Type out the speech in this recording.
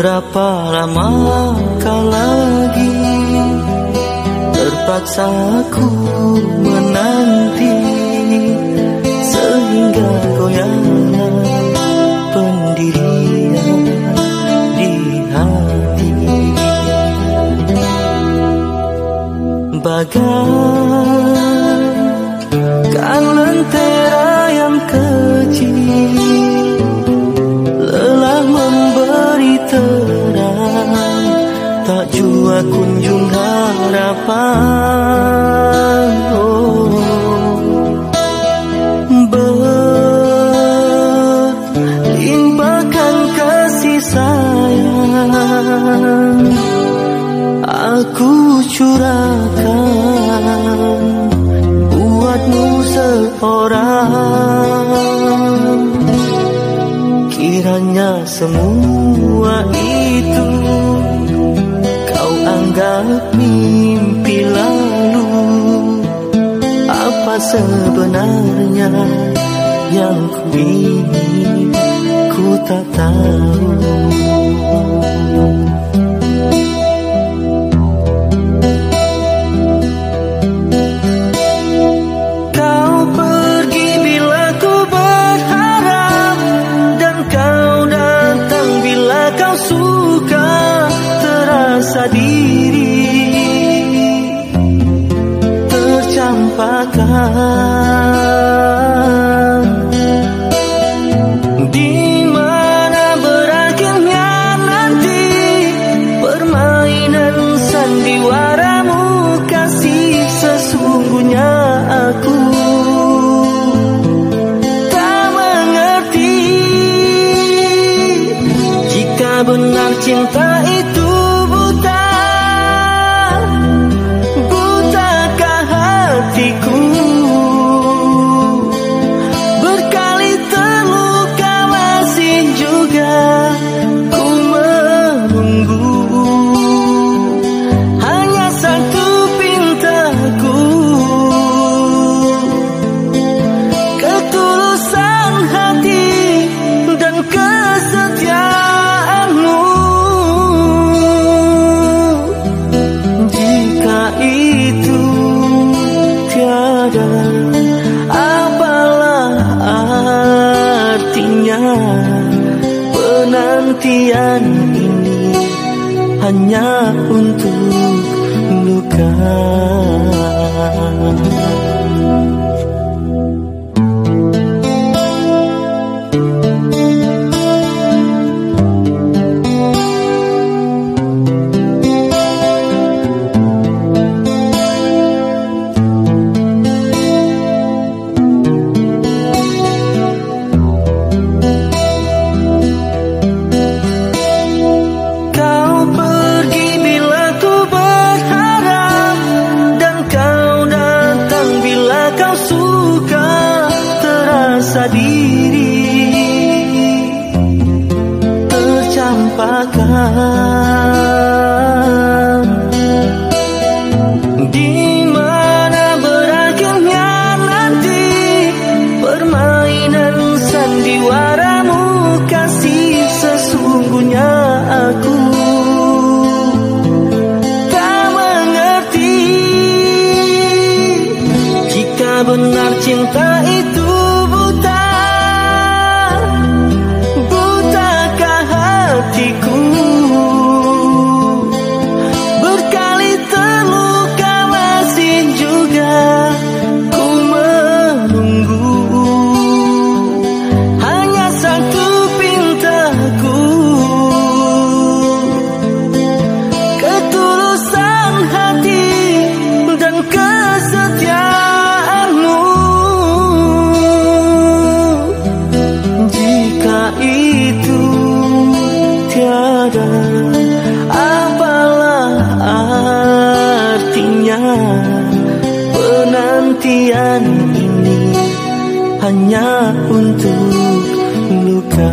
Berapa lama kau lagi Terpaksa ku menanti Sehingga goyang pendirian di hati? Bagaikan lentera yang kecil jua kunjung harapan oh. Berlimpahkan kasih sayang Aku curahkan Buatmu seorang Kiranya semua itu anggap mimpi lalu Apa sebenarnya yang ku ingin Ku tak tahu. Rasa di mana berakhirnya nanti permainan sandiwaramu kasih sesungguhnya aku. Tak mengerti jika benar cinta itu hanya untuk luka. Rasa diri. Tercampakkan. Di mana berakhirnya nanti permainan sandiwaramu kasih sesungguhnya aku. Tak mengerti jika benar cinta itu hanya untuk luka